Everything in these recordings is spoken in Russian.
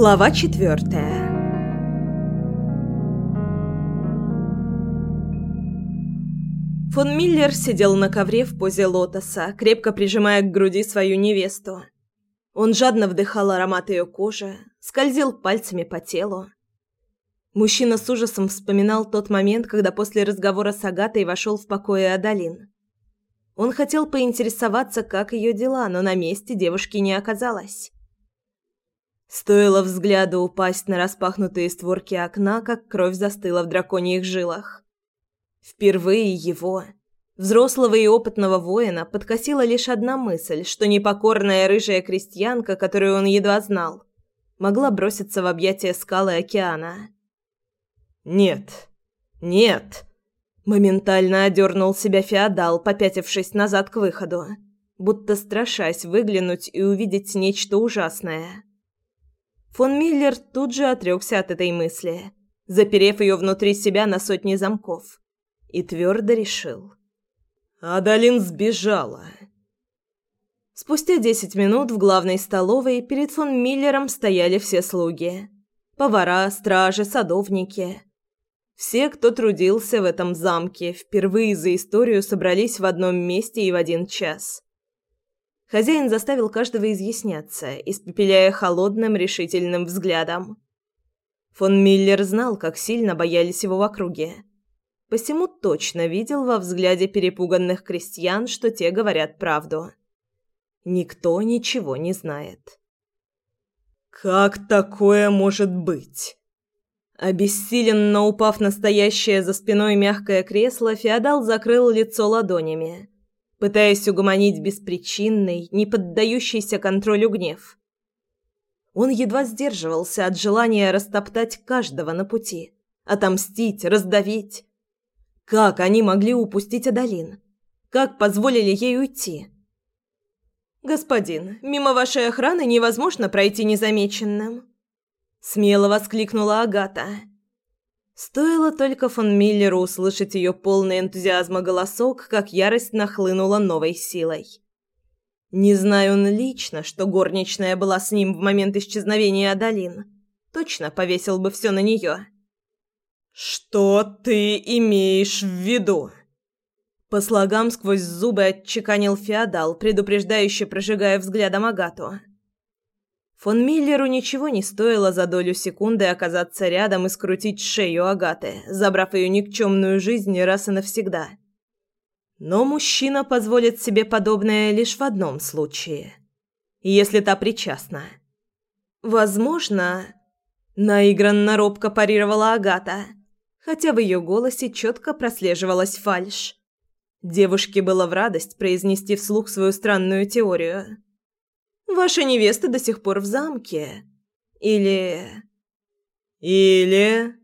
Глава четвертая Фон Миллер сидел на ковре в позе лотоса, крепко прижимая к груди свою невесту. Он жадно вдыхал аромат ее кожи, скользил пальцами по телу. Мужчина с ужасом вспоминал тот момент, когда после разговора с Агатой вошел в покое Адалин. Он хотел поинтересоваться, как ее дела, но на месте девушки не оказалось. Стоило взгляду упасть на распахнутые створки окна, как кровь застыла в драконьих жилах. Впервые его, взрослого и опытного воина, подкосила лишь одна мысль, что непокорная рыжая крестьянка, которую он едва знал, могла броситься в объятия скалы океана. «Нет! Нет!» Моментально одернул себя феодал, попятившись назад к выходу, будто страшась выглянуть и увидеть нечто ужасное. Фон Миллер тут же отрекся от этой мысли, заперев ее внутри себя на сотни замков, и твердо решил. «Адалин сбежала!» Спустя десять минут в главной столовой перед фон Миллером стояли все слуги. Повара, стражи, садовники. Все, кто трудился в этом замке, впервые за историю собрались в одном месте и в один час. Хозяин заставил каждого изъясняться, испепеляя холодным решительным взглядом. Фон Миллер знал, как сильно боялись его в округе. Посему точно видел во взгляде перепуганных крестьян, что те говорят правду. Никто ничего не знает. «Как такое может быть?» Обессиленно упав на стоящее за спиной мягкое кресло, феодал закрыл лицо ладонями пытаясь угомонить беспричинный, не поддающийся контролю гнев. Он едва сдерживался от желания растоптать каждого на пути, отомстить, раздавить. Как они могли упустить Адалин? Как позволили ей уйти? «Господин, мимо вашей охраны невозможно пройти незамеченным», — смело воскликнула Агата. Стоило только фон Миллеру услышать ее полный энтузиазма голосок, как ярость нахлынула новой силой. Не знаю он лично, что горничная была с ним в момент исчезновения Адалин. Точно повесил бы все на нее. «Что ты имеешь в виду?» По слогам сквозь зубы отчеканил феодал, предупреждающе прожигая взглядом Агату. Фон Миллеру ничего не стоило за долю секунды оказаться рядом и скрутить шею Агаты, забрав ее никчемную жизнь раз и навсегда. Но мужчина позволит себе подобное лишь в одном случае. Если та причастна. Возможно, наигранно робко парировала Агата, хотя в ее голосе четко прослеживалась фальшь. Девушке было в радость произнести вслух свою странную теорию – Ваша невеста до сих пор в замке. Или... Или...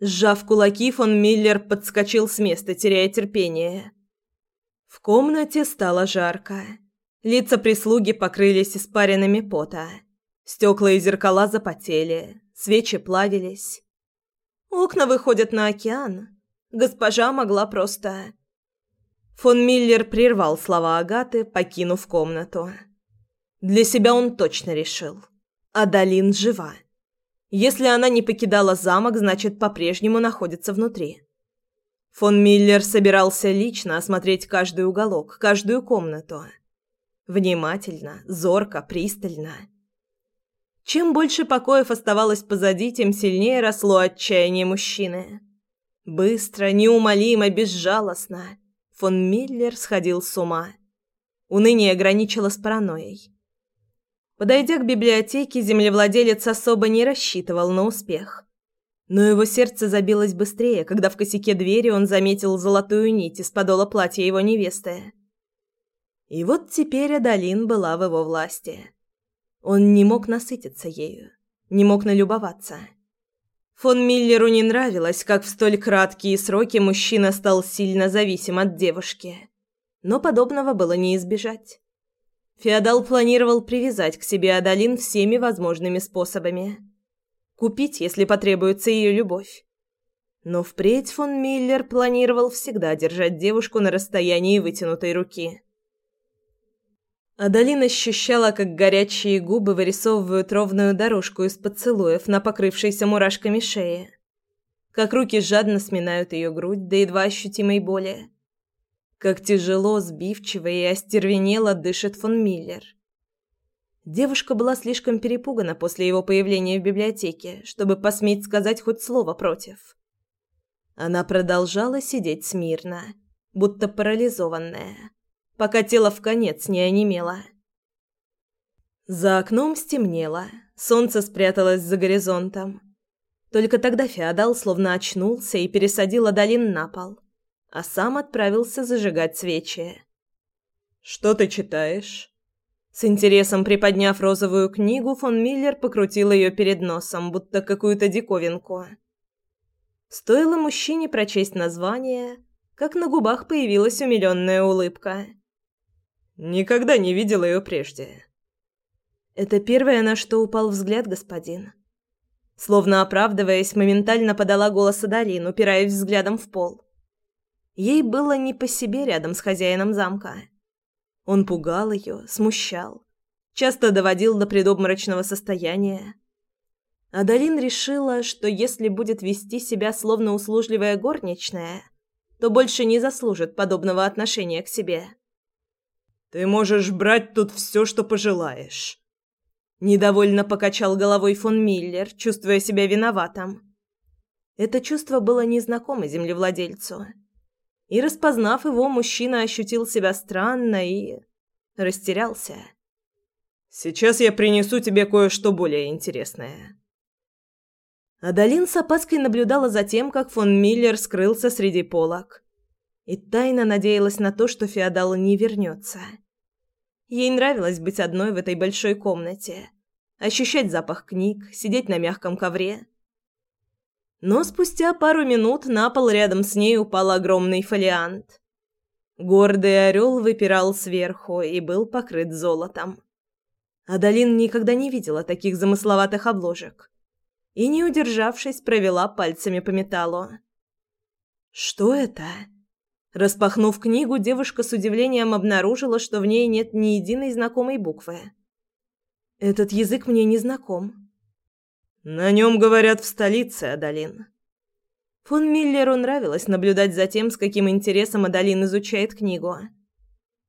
Сжав кулаки, фон Миллер подскочил с места, теряя терпение. В комнате стало жарко. Лица прислуги покрылись испаринами пота. Стекла и зеркала запотели, свечи плавились. Окна выходят на океан. Госпожа могла просто... Фон Миллер прервал слова Агаты, покинув комнату. Для себя он точно решил. Адалин жива. Если она не покидала замок, значит, по-прежнему находится внутри. Фон Миллер собирался лично осмотреть каждый уголок, каждую комнату. Внимательно, зорко, пристально. Чем больше покоев оставалось позади, тем сильнее росло отчаяние мужчины. Быстро, неумолимо, безжалостно. Фон Миллер сходил с ума. Уныние граничило с паранойей. Подойдя к библиотеке, землевладелец особо не рассчитывал на успех. Но его сердце забилось быстрее, когда в косяке двери он заметил золотую нить из подола платья его невесты. И вот теперь Адалин была в его власти. Он не мог насытиться ею, не мог налюбоваться. Фон Миллеру не нравилось, как в столь краткие сроки мужчина стал сильно зависим от девушки. Но подобного было не избежать. Феодал планировал привязать к себе Адалин всеми возможными способами. Купить, если потребуется ее любовь. Но впредь фон Миллер планировал всегда держать девушку на расстоянии вытянутой руки. Адалин ощущала, как горячие губы вырисовывают ровную дорожку из поцелуев на покрывшейся мурашками шее. Как руки жадно сминают ее грудь до едва ощутимой боли. Как тяжело, сбивчиво и остервенело дышит фон Миллер. Девушка была слишком перепугана после его появления в библиотеке, чтобы посметь сказать хоть слово против. Она продолжала сидеть смирно, будто парализованная пока тело в конец не онемело. За окном стемнело, солнце спряталось за горизонтом. Только тогда феодал словно очнулся и пересадил Адалин на пол, а сам отправился зажигать свечи. «Что ты читаешь?» С интересом приподняв розовую книгу, фон Миллер покрутил ее перед носом, будто какую-то диковинку. Стоило мужчине прочесть название, как на губах появилась умиленная улыбка. Никогда не видел ее прежде. Это первое, на что упал взгляд, господин. Словно оправдываясь, моментально подала голос Адалин, упираясь взглядом в пол. Ей было не по себе рядом с хозяином замка. Он пугал ее, смущал, часто доводил до предобморочного состояния. Адалин решила, что если будет вести себя словно услужливая горничная, то больше не заслужит подобного отношения к себе. Ты можешь брать тут все, что пожелаешь. Недовольно покачал головой фон Миллер, чувствуя себя виноватым. Это чувство было незнакомо землевладельцу. И распознав его, мужчина ощутил себя странно и растерялся. Сейчас я принесу тебе кое-что более интересное. Адалин с опаской наблюдала за тем, как фон Миллер скрылся среди полок, и тайно надеялась на то, что феодал не вернется. Ей нравилось быть одной в этой большой комнате, ощущать запах книг, сидеть на мягком ковре. Но спустя пару минут на пол рядом с ней упал огромный фолиант. Гордый орел выпирал сверху и был покрыт золотом. Адалин никогда не видела таких замысловатых обложек и, не удержавшись, провела пальцами по металлу. «Что это?» Распахнув книгу, девушка с удивлением обнаружила, что в ней нет ни единой знакомой буквы. Этот язык мне не знаком. На нем говорят в столице, Адалин. Фон Миллеру нравилось наблюдать за тем, с каким интересом Адалин изучает книгу.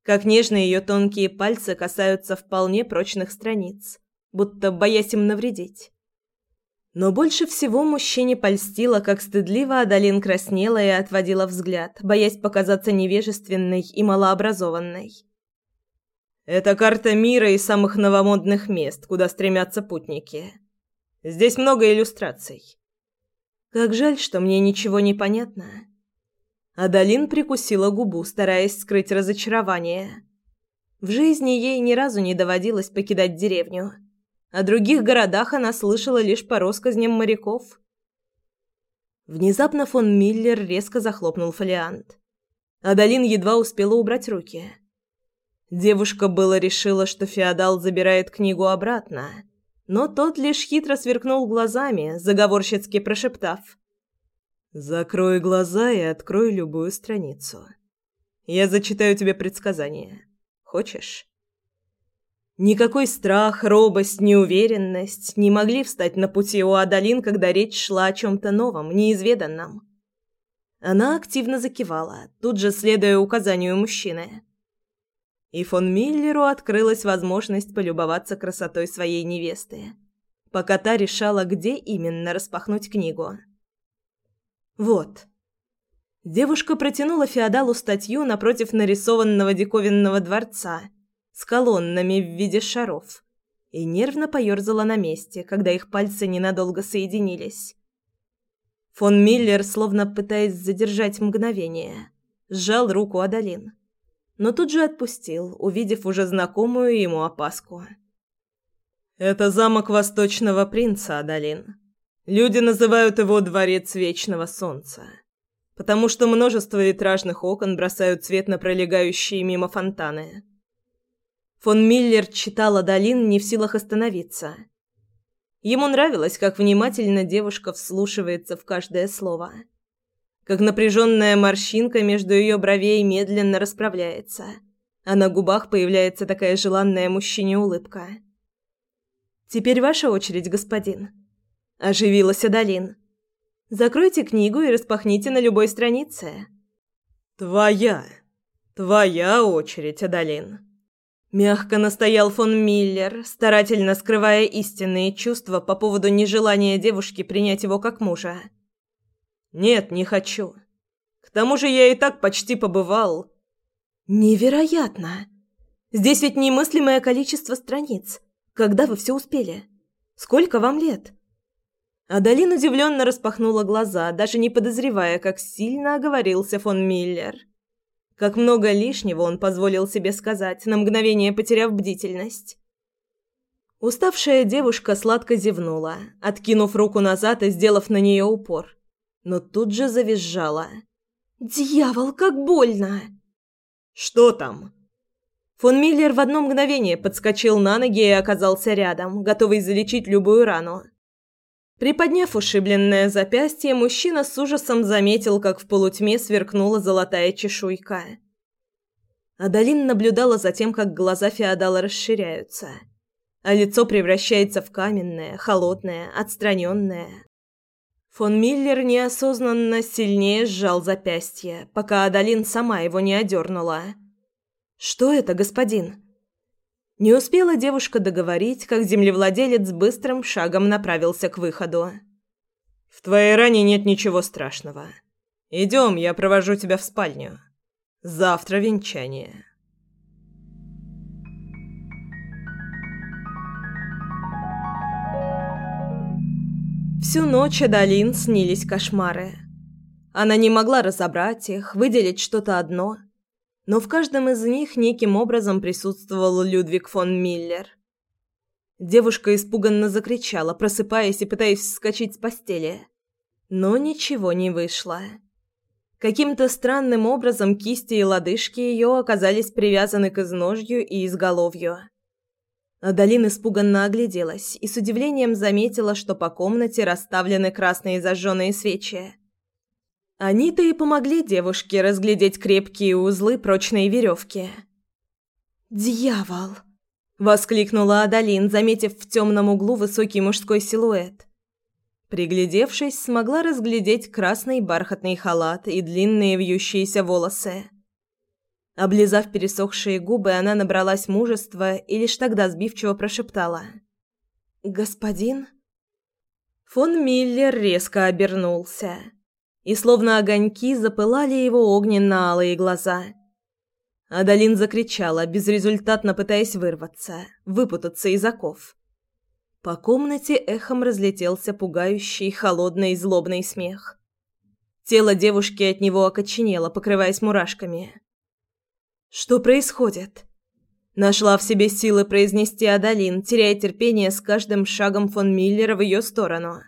Как нежно ее тонкие пальцы касаются вполне прочных страниц, будто боясь им навредить. Но больше всего мужчине польстило, как стыдливо Адалин краснела и отводила взгляд, боясь показаться невежественной и малообразованной. «Это карта мира и самых новомодных мест, куда стремятся путники. Здесь много иллюстраций. Как жаль, что мне ничего не понятно». Адалин прикусила губу, стараясь скрыть разочарование. В жизни ей ни разу не доводилось покидать деревню. О других городах она слышала лишь по россказням моряков. Внезапно фон Миллер резко захлопнул фолиант. Адалин едва успела убрать руки. Девушка было решила, что феодал забирает книгу обратно, но тот лишь хитро сверкнул глазами, заговорщицки прошептав: "Закрой глаза и открой любую страницу. Я зачитаю тебе предсказание. Хочешь?" Никакой страх, робость, неуверенность не могли встать на пути у Адалин, когда речь шла о чем-то новом, неизведанном. Она активно закивала, тут же следуя указанию мужчины. И фон Миллеру открылась возможность полюбоваться красотой своей невесты, пока та решала, где именно распахнуть книгу. Вот. Девушка протянула феодалу статью напротив нарисованного диковинного дворца – с колоннами в виде шаров и нервно поёрзала на месте, когда их пальцы ненадолго соединились. Фон Миллер, словно пытаясь задержать мгновение, сжал руку Адалин, но тут же отпустил, увидев уже знакомую ему опаску. «Это замок Восточного Принца, Адалин. Люди называют его Дворец Вечного Солнца, потому что множество витражных окон бросают свет на пролегающие мимо фонтаны». Фон Миллер читала Долин не в силах остановиться. Ему нравилось, как внимательно девушка вслушивается в каждое слово. Как напряженная морщинка между ее бровей медленно расправляется, а на губах появляется такая желанная мужчине улыбка. «Теперь ваша очередь, господин», – оживилась Адалин. «Закройте книгу и распахните на любой странице». «Твоя, твоя очередь, Адалин», – мягко настоял фон Миллер, старательно скрывая истинные чувства по поводу нежелания девушки принять его как мужа. «Нет, не хочу. К тому же я и так почти побывал». «Невероятно! Здесь ведь немыслимое количество страниц. Когда вы все успели? Сколько вам лет?» Адалин удивленно распахнула глаза, даже не подозревая, как сильно оговорился фон Миллер. Как много лишнего он позволил себе сказать, на мгновение потеряв бдительность. Уставшая девушка сладко зевнула, откинув руку назад и сделав на нее упор. Но тут же завизжала. «Дьявол, как больно!» «Что там?» Фон Миллер в одно мгновение подскочил на ноги и оказался рядом, готовый залечить любую рану. Приподняв ушибленное запястье, мужчина с ужасом заметил, как в полутьме сверкнула золотая чешуйка. Адалин наблюдала за тем, как глаза феодала расширяются, а лицо превращается в каменное, холодное, отстраненное. Фон Миллер неосознанно сильнее сжал запястье, пока Адалин сама его не одернула. «Что это, господин?» Не успела девушка договорить, как землевладелец быстрым шагом направился к выходу. «В твоей ране нет ничего страшного. Идем, я провожу тебя в спальню. Завтра венчание». Всю ночь Адалин снились кошмары. Она не могла разобрать их, выделить что-то одно, но в каждом из них неким образом присутствовал Людвиг фон Миллер. Девушка испуганно закричала, просыпаясь и пытаясь вскочить с постели. Но ничего не вышло. Каким-то странным образом кисти и лодыжки ее оказались привязаны к изножью и изголовью. Адалин испуганно огляделась и с удивлением заметила, что по комнате расставлены красные зажженные свечи. Они-то и помогли девушке разглядеть крепкие узлы прочной веревки. «Дьявол!» – воскликнула Адалин, заметив в темном углу высокий мужской силуэт. Приглядевшись, смогла разглядеть красный бархатный халат и длинные вьющиеся волосы. Облизав пересохшие губы, она набралась мужества и лишь тогда сбивчиво прошептала. «Господин?» Фон Миллер резко обернулся, и словно огоньки запылали его огненно-алые глаза. Адалин закричала, безрезультатно пытаясь вырваться, выпутаться из оков. По комнате эхом разлетелся пугающий, холодный, злобный смех. Тело девушки от него окоченело, покрываясь мурашками. Что происходит? Нашла в себе силы произнести Адалин, теряя терпение с каждым шагом фон Миллера в ее сторону.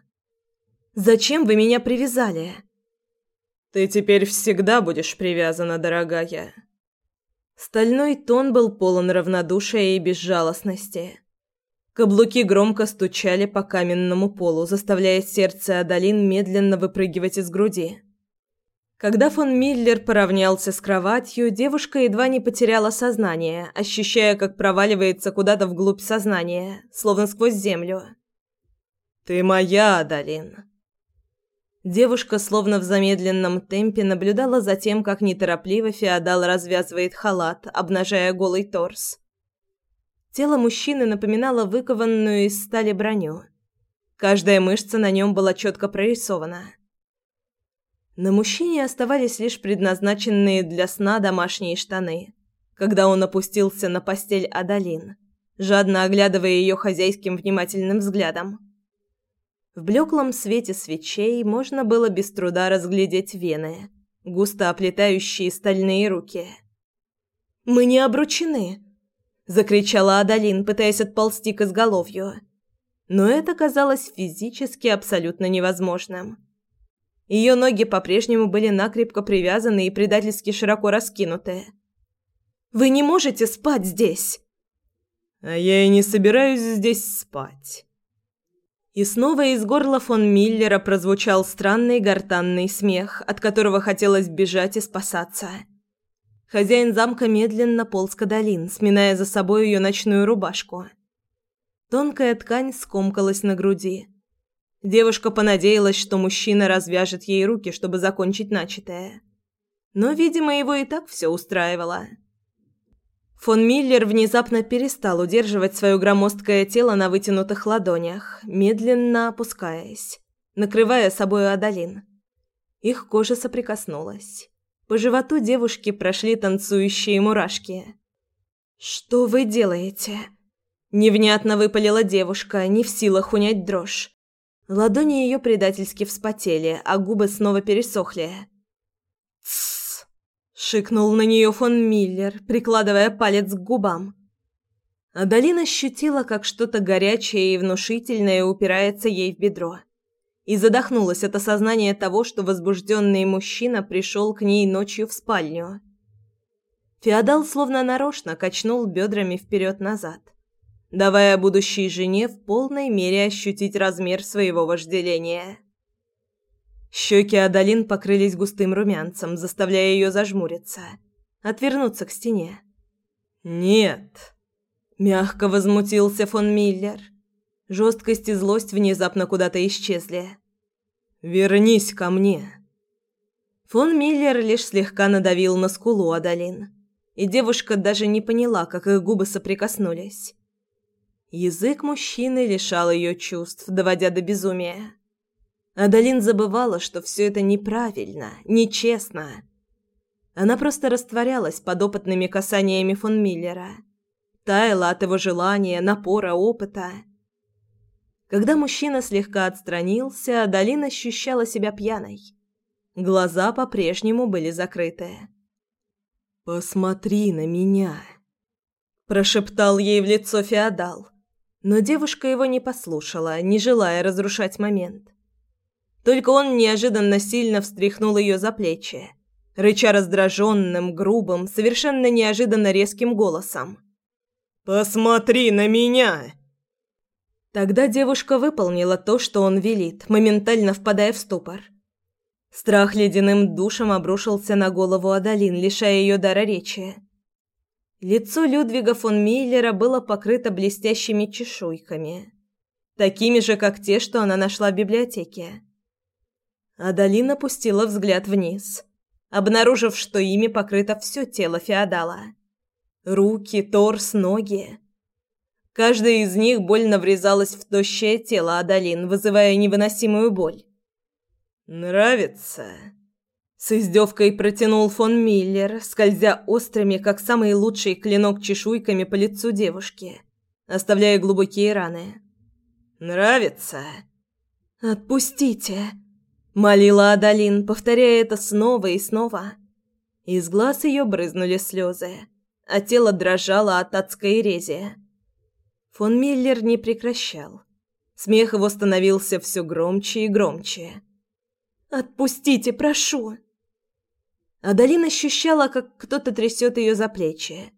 Зачем вы меня привязали? Ты теперь всегда будешь привязана, дорогая. Стальной тон был полон равнодушия и безжалостности. Каблуки громко стучали по каменному полу, заставляя сердце Адалин медленно выпрыгивать из груди. Когда фон Миллер поравнялся с кроватью, девушка едва не потеряла сознание, ощущая, как проваливается куда-то вглубь сознания, словно сквозь землю. «Ты моя, Адалин!» Девушка, словно в замедленном темпе, наблюдала за тем, как неторопливо феодал развязывает халат, обнажая голый торс. Тело мужчины напоминало выкованную из стали броню. Каждая мышца на нем была четко прорисована – на мужчине оставались лишь предназначенные для сна домашние штаны. Когда он опустился на постель Адалин, жадно оглядывая ее хозяйским внимательным взглядом. В блеклом свете свечей можно было без труда разглядеть вены, густо оплетающие стальные руки. «Мы не обручены!» – закричала Адалин, пытаясь отползти к изголовью. Но это казалось физически абсолютно невозможным. Ее ноги по-прежнему были накрепко привязаны и предательски широко раскинуты. «Вы не можете спать здесь!» «А я и не собираюсь здесь спать!» И снова из горла фон Миллера прозвучал странный гортанный смех, от которого хотелось бежать и спасаться. Хозяин замка медленно полз к Адалин, сминая за собой ее ночную рубашку. Тонкая ткань скомкалась на груди. Девушка понадеялась, что мужчина развяжет ей руки, чтобы закончить начатое. Но, видимо, его и так все устраивало. Фон Миллер внезапно перестал удерживать свое громоздкое тело на вытянутых ладонях, медленно опускаясь, накрывая собой Адалин. Их кожа соприкоснулась. По животу девушки прошли танцующие мурашки. «Что вы делаете?» Невнятно выпалила девушка, не в силах унять дрожь. Ладони ее предательски вспотели, а губы снова пересохли. «Тссс!» — шикнул на нее фон Миллер, прикладывая палец к губам. Адалина ощутила, как что-то горячее и внушительное упирается ей в бедро. И задохнулась от осознания того, что возбужденный мужчина пришел к ней ночью в спальню. Феодал словно нарочно качнул бедрами вперед-назад давая будущей жене в полной мере ощутить размер своего вожделения. Щеки Адалин покрылись густым румянцем, заставляя ее зажмуриться, отвернуться к стене. «Нет», — мягко возмутился фон Миллер. Жесткость и злость внезапно куда-то исчезли. «Вернись ко мне». Фон Миллер лишь слегка надавил на скулу Адалин, и девушка даже не поняла, как их губы соприкоснулись. Язык мужчины лишал ее чувств, доводя до безумия. Адалин забывала, что все это неправильно, нечестно. Она просто растворялась под опытными касаниями фон Миллера. Таяла от его желания, напора, опыта. Когда мужчина слегка отстранился, Адалин ощущала себя пьяной. Глаза по-прежнему были закрыты. «Посмотри на меня», – прошептал ей в лицо феодал. Но девушка его не послушала, не желая разрушать момент. Только он неожиданно сильно встряхнул ее за плечи, рыча раздраженным, грубым, совершенно неожиданно резким голосом. «Посмотри на меня!» Тогда девушка выполнила то, что он велит, моментально впадая в ступор. Страх ледяным душем обрушился на голову Адалин, лишая ее дара речи. Лицо Людвига фон Миллера было покрыто блестящими чешуйками, такими же, как те, что она нашла в библиотеке. Адалин опустила взгляд вниз, обнаружив, что ими покрыто все тело феодала. Руки, торс, ноги. Каждая из них больно врезалась в тощее тело Адалин, вызывая невыносимую боль. «Нравится?» С издевкой протянул фон Миллер, скользя острыми, как самый лучший клинок чешуйками по лицу девушки, оставляя глубокие раны. «Нравится?» «Отпустите!» — молила Адалин, повторяя это снова и снова. Из глаз ее брызнули слезы, а тело дрожало от адской рези. Фон Миллер не прекращал. Смех его становился все громче и громче. «Отпустите, прошу!» Адалин ощущала, как кто-то трясет ее за плечи,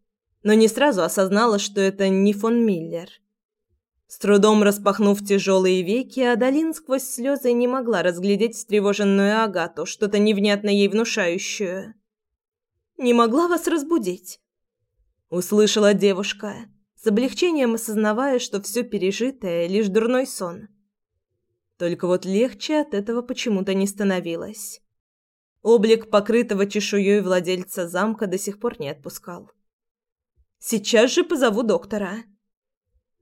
но не сразу осознала, что это не фон Миллер. С трудом распахнув тяжелые веки, Адалин сквозь слезы не могла разглядеть встревоженную Агату, что-то невнятно ей внушающую. «Не могла вас разбудить?» Услышала девушка, с облегчением осознавая, что все пережитое — лишь дурной сон. Только вот легче от этого почему-то не становилось. Облик покрытого чешуей владельца замка до сих пор не отпускал. «Сейчас же позову доктора».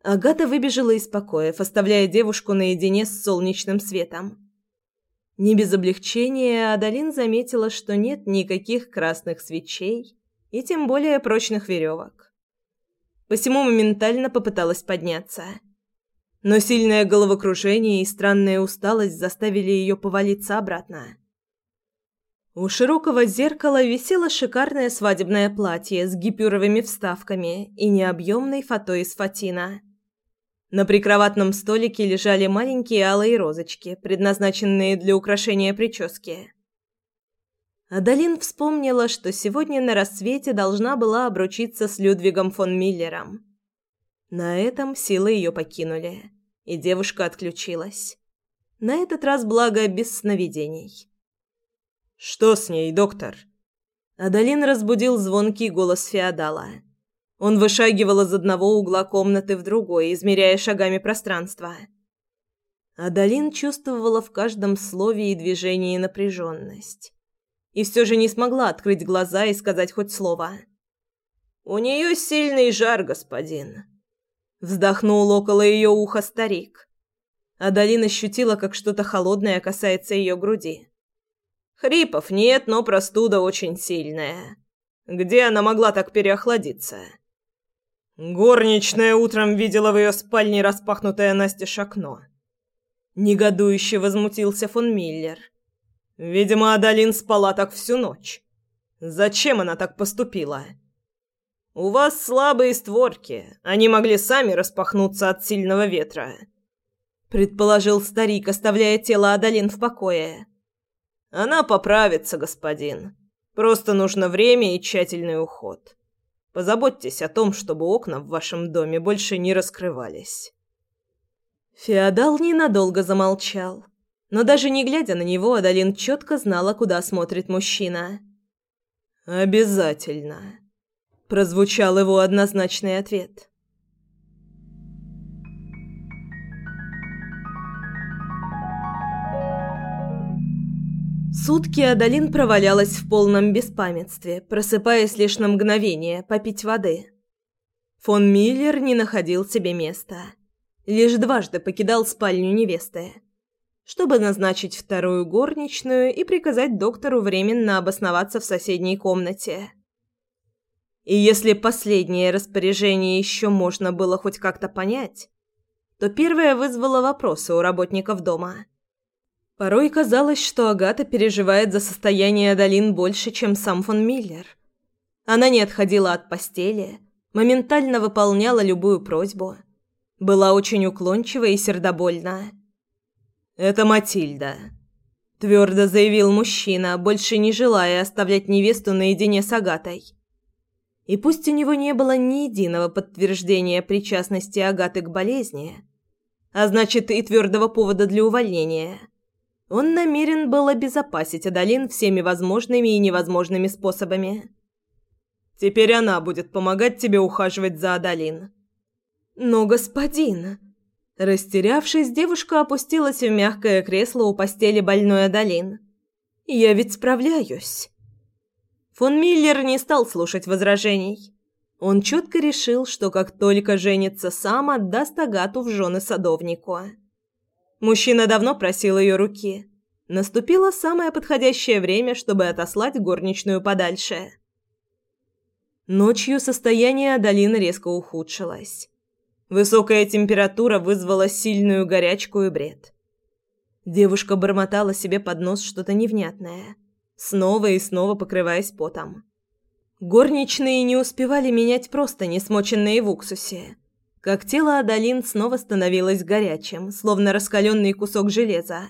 Агата выбежала из покоев, оставляя девушку наедине с солнечным светом. Не без облегчения Адалин заметила, что нет никаких красных свечей и тем более прочных веревок. Посему моментально попыталась подняться. Но сильное головокружение и странная усталость заставили ее повалиться обратно. У широкого зеркала висело шикарное свадебное платье с гипюровыми вставками и необъемной фото из фатина. На прикроватном столике лежали маленькие алые розочки, предназначенные для украшения прически. Адалин вспомнила, что сегодня на рассвете должна была обручиться с Людвигом фон Миллером. На этом силы ее покинули, и девушка отключилась. На этот раз, благо, без сновидений. «Что с ней, доктор?» Адалин разбудил звонкий голос феодала. Он вышагивал из одного угла комнаты в другой, измеряя шагами пространство. Адалин чувствовала в каждом слове и движении напряженность. И все же не смогла открыть глаза и сказать хоть слово. «У нее сильный жар, господин», — вздохнул около ее уха старик. Адалин ощутила, как что-то холодное касается ее груди. «Хрипов нет, но простуда очень сильная. Где она могла так переохладиться?» Горничная утром видела в ее спальне распахнутое настежь окно. Негодующе возмутился фон Миллер. Видимо, Адалин спала так всю ночь. Зачем она так поступила? У вас слабые створки. Они могли сами распахнуться от сильного ветра. Предположил старик, оставляя тело Адалин в покое. Она поправится, господин. Просто нужно время и тщательный уход. Позаботьтесь о том, чтобы окна в вашем доме больше не раскрывались. Феодал ненадолго замолчал, но даже не глядя на него, Адалин четко знала, куда смотрит мужчина. «Обязательно», — прозвучал его однозначный ответ. Сутки Адалин провалялась в полном беспамятстве, просыпаясь лишь на мгновение попить воды. Фон Миллер не находил себе места. Лишь дважды покидал спальню невесты, чтобы назначить вторую горничную и приказать доктору временно обосноваться в соседней комнате. И если последнее распоряжение еще можно было хоть как-то понять, то первое вызвало вопросы у работников дома – Порой казалось, что Агата переживает за состояние Адалин больше, чем сам фон Миллер. Она не отходила от постели, моментально выполняла любую просьбу. Была очень уклончива и сердобольна. «Это Матильда», — твердо заявил мужчина, больше не желая оставлять невесту наедине с Агатой. И пусть у него не было ни единого подтверждения причастности Агаты к болезни, а значит и твердого повода для увольнения — он намерен был обезопасить Адалин всеми возможными и невозможными способами. «Теперь она будет помогать тебе ухаживать за Адалин». «Но, господин...» Растерявшись, девушка опустилась в мягкое кресло у постели больной Адалин. «Я ведь справляюсь». Фон Миллер не стал слушать возражений. Он четко решил, что как только женится сам, отдаст Агату в жены садовнику. Мужчина давно просил ее руки. Наступило самое подходящее время, чтобы отослать горничную подальше. Ночью состояние Адалины резко ухудшилось. Высокая температура вызвала сильную горячку и бред. Девушка бормотала себе под нос что-то невнятное, снова и снова покрываясь потом. Горничные не успевали менять просто несмоченные в уксусе как тело Адалин снова становилось горячим, словно раскаленный кусок железа.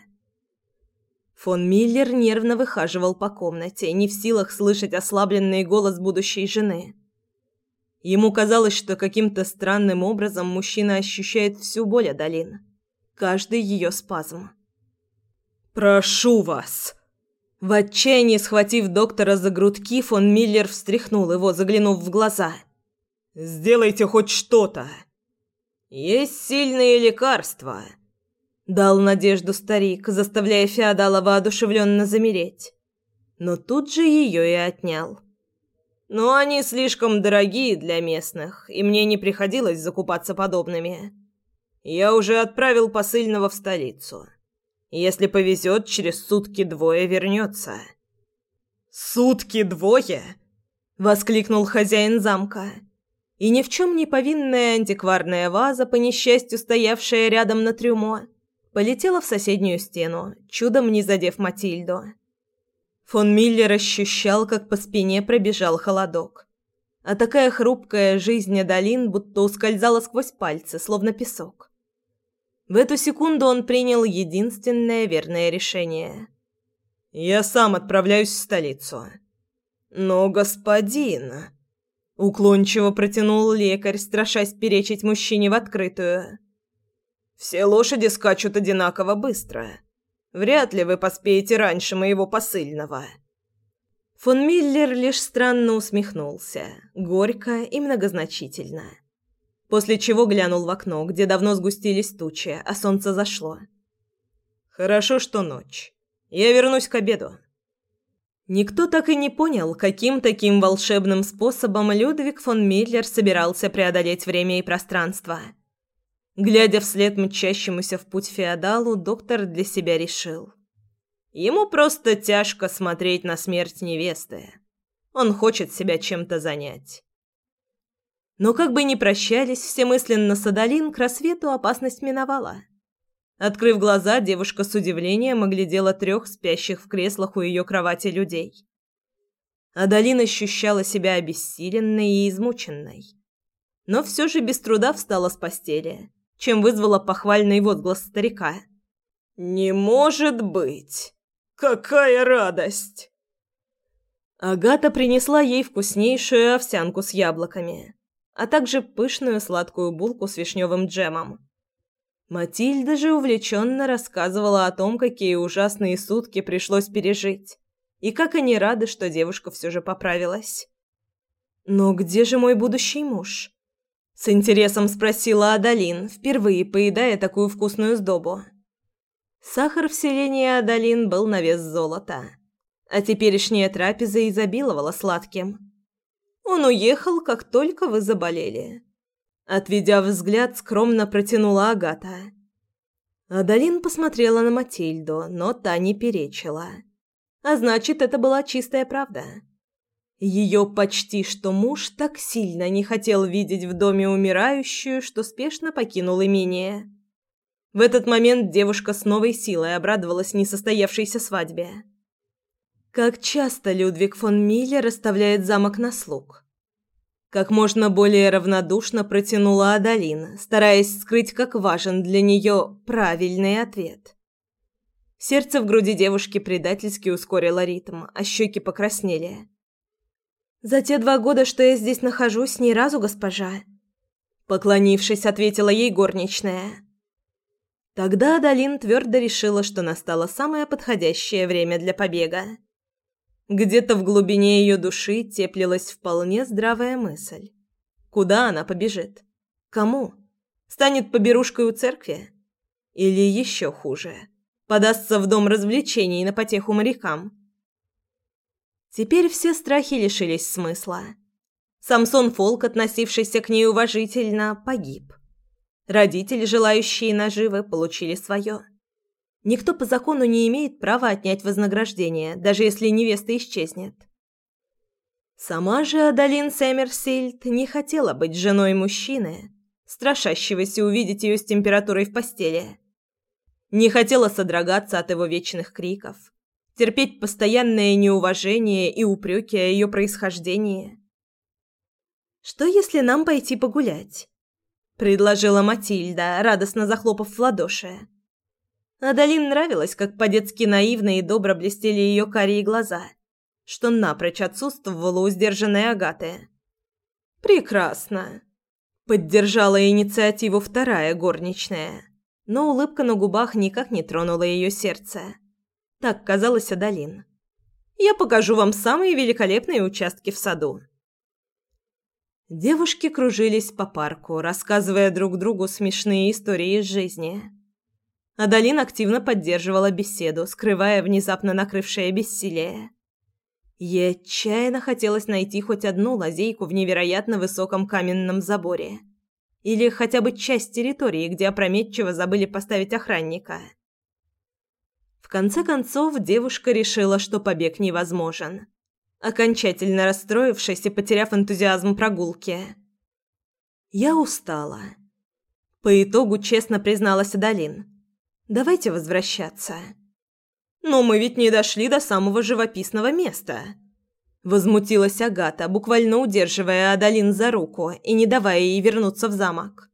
Фон Миллер нервно выхаживал по комнате, не в силах слышать ослабленный голос будущей жены. Ему казалось, что каким-то странным образом мужчина ощущает всю боль Адалин, каждый ее спазм. «Прошу вас!» В отчаянии схватив доктора за грудки, фон Миллер встряхнул его, заглянув в глаза. «Сделайте хоть что-то!» «Есть сильные лекарства», — дал надежду старик, заставляя феодала воодушевленно замереть. Но тут же ее и отнял. «Но они слишком дорогие для местных, и мне не приходилось закупаться подобными. Я уже отправил посыльного в столицу. Если повезет, через сутки-двое вернется». «Сутки-двое?» — воскликнул хозяин замка и ни в чем не повинная антикварная ваза, по несчастью стоявшая рядом на трюмо, полетела в соседнюю стену, чудом не задев Матильду. Фон Миллер ощущал, как по спине пробежал холодок. А такая хрупкая жизнь Адалин будто ускользала сквозь пальцы, словно песок. В эту секунду он принял единственное верное решение. «Я сам отправляюсь в столицу». «Но, господин...» Уклончиво протянул лекарь, страшась перечить мужчине в открытую. «Все лошади скачут одинаково быстро. Вряд ли вы поспеете раньше моего посыльного». Фон Миллер лишь странно усмехнулся, горько и многозначительно. После чего глянул в окно, где давно сгустились тучи, а солнце зашло. «Хорошо, что ночь. Я вернусь к обеду». Никто так и не понял, каким таким волшебным способом Людвиг фон Миллер собирался преодолеть время и пространство. Глядя вслед мчащемуся в путь феодалу, доктор для себя решил. Ему просто тяжко смотреть на смерть невесты. Он хочет себя чем-то занять. Но как бы ни прощались все мысленно с Адалин, к рассвету опасность миновала. Открыв глаза, девушка с удивлением оглядела трех спящих в креслах у ее кровати людей. Адалин ощущала себя обессиленной и измученной. Но все же без труда встала с постели, чем вызвала похвальный возглас старика. «Не может быть! Какая радость!» Агата принесла ей вкуснейшую овсянку с яблоками, а также пышную сладкую булку с вишневым джемом. Матильда же увлеченно рассказывала о том, какие ужасные сутки пришлось пережить, и как они рады, что девушка все же поправилась. «Но где же мой будущий муж?» С интересом спросила Адалин, впервые поедая такую вкусную сдобу. Сахар в селении Адалин был на вес золота, а теперешняя трапеза изобиловала сладким. Он уехал, как только вы заболели. Отведя взгляд, скромно протянула Агата. Адалин посмотрела на Матильду, но та не перечила. А значит, это была чистая правда. Ее почти что муж так сильно не хотел видеть в доме умирающую, что спешно покинул имение. В этот момент девушка с новой силой обрадовалась несостоявшейся свадьбе. Как часто Людвиг фон Миллер расставляет замок на слуг? Как можно более равнодушно протянула Адалина, стараясь скрыть, как важен для нее правильный ответ. Сердце в груди девушки предательски ускорило ритм, а щеки покраснели. «За те два года, что я здесь нахожусь, ни разу, госпожа!» Поклонившись, ответила ей горничная. Тогда Адалин твердо решила, что настало самое подходящее время для побега. Где-то в глубине ее души теплилась вполне здравая мысль. Куда она побежит? Кому? Станет поберушкой у церкви? Или еще хуже, подастся в дом развлечений на потеху морякам? Теперь все страхи лишились смысла. Самсон Фолк, относившийся к ней уважительно, погиб. Родители, желающие наживы, получили свое. Никто по закону не имеет права отнять вознаграждение, даже если невеста исчезнет. Сама же Адалин Сэмерсильд не хотела быть женой мужчины, страшащегося увидеть ее с температурой в постели. Не хотела содрогаться от его вечных криков, терпеть постоянное неуважение и упреки о ее происхождении. «Что, если нам пойти погулять?» – предложила Матильда, радостно захлопав в ладоши. Адалин нравилось, как по-детски наивно и добро блестели ее карие глаза, что напрочь отсутствовало у сдержанной Агаты. «Прекрасно!» – поддержала инициативу вторая горничная, но улыбка на губах никак не тронула ее сердце. Так казалось Адалин. «Я покажу вам самые великолепные участки в саду». Девушки кружились по парку, рассказывая друг другу смешные истории из жизни. Адалин активно поддерживала беседу, скрывая внезапно накрывшее бессилие. Ей отчаянно хотелось найти хоть одну лазейку в невероятно высоком каменном заборе. Или хотя бы часть территории, где опрометчиво забыли поставить охранника. В конце концов, девушка решила, что побег невозможен. Окончательно расстроившись и потеряв энтузиазм прогулки. «Я устала». По итогу честно призналась Адалин. Давайте возвращаться. Но мы ведь не дошли до самого живописного места. Возмутилась Агата, буквально удерживая Адалин за руку и не давая ей вернуться в замок.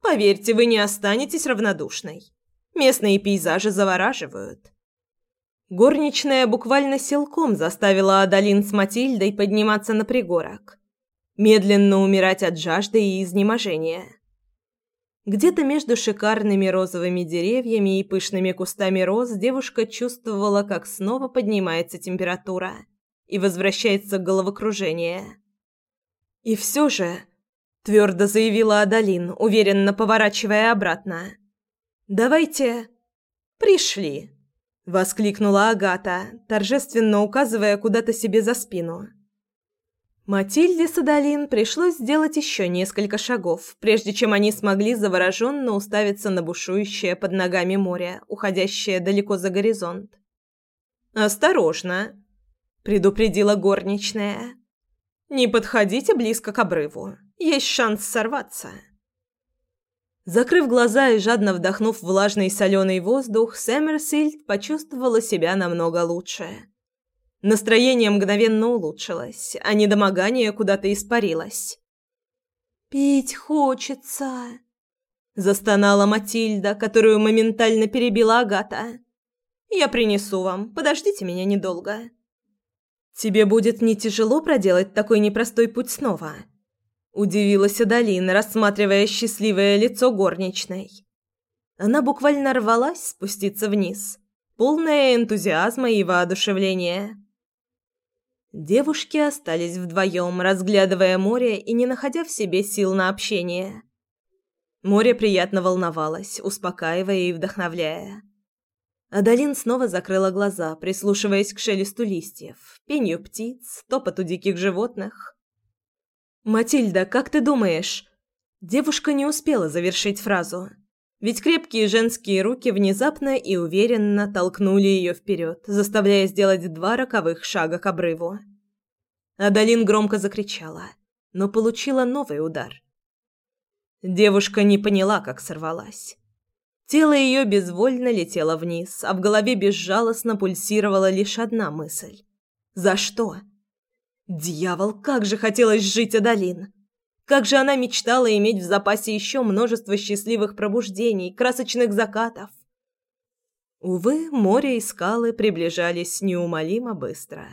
Поверьте, вы не останетесь равнодушной. Местные пейзажи завораживают. Горничная буквально силком заставила Адалин с Матильдой подниматься на пригорок, медленно умирать от жажды и изнеможения. Где-то между шикарными розовыми деревьями и пышными кустами роз девушка чувствовала, как снова поднимается температура. и возвращается головокружение. И все же, твердо заявила Адалин, уверенно поворачивая обратно. Давайте пришли, воскликнула Агата, торжественно указывая куда-то себе за спину. Матильде с Адалин пришлось сделать еще несколько шагов, прежде чем они смогли завороженно уставиться на бушующее под ногами море, уходящее далеко за горизонт. «Осторожно!» – предупредила горничная. «Не подходите близко к обрыву. Есть шанс сорваться». Закрыв глаза и жадно вдохнув влажный соленый воздух, Сэмерсильд почувствовала себя намного лучше. Настроение мгновенно улучшилось, а недомогание куда-то испарилось. «Пить хочется», — застонала Матильда, которую моментально перебила Агата. «Я принесу вам, подождите меня недолго». «Тебе будет не тяжело проделать такой непростой путь снова?» Удивилась Адалина, рассматривая счастливое лицо горничной. Она буквально рвалась спуститься вниз, полная энтузиазма и воодушевления. Девушки остались вдвоем, разглядывая море и не находя в себе сил на общение. Море приятно волновалось, успокаивая и вдохновляя. Адалин снова закрыла глаза, прислушиваясь к шелесту листьев, пению птиц, топоту диких животных. «Матильда, как ты думаешь?» Девушка не успела завершить фразу, ведь крепкие женские руки внезапно и уверенно толкнули ее вперед, заставляя сделать два роковых шага к обрыву. Адалин громко закричала, но получила новый удар. Девушка не поняла, как сорвалась. Тело ее безвольно летело вниз, а в голове безжалостно пульсировала лишь одна мысль. «За что?» «Дьявол, как же хотелось жить Адалин!» Как же она мечтала иметь в запасе еще множество счастливых пробуждений, красочных закатов. Увы, море и скалы приближались неумолимо быстро.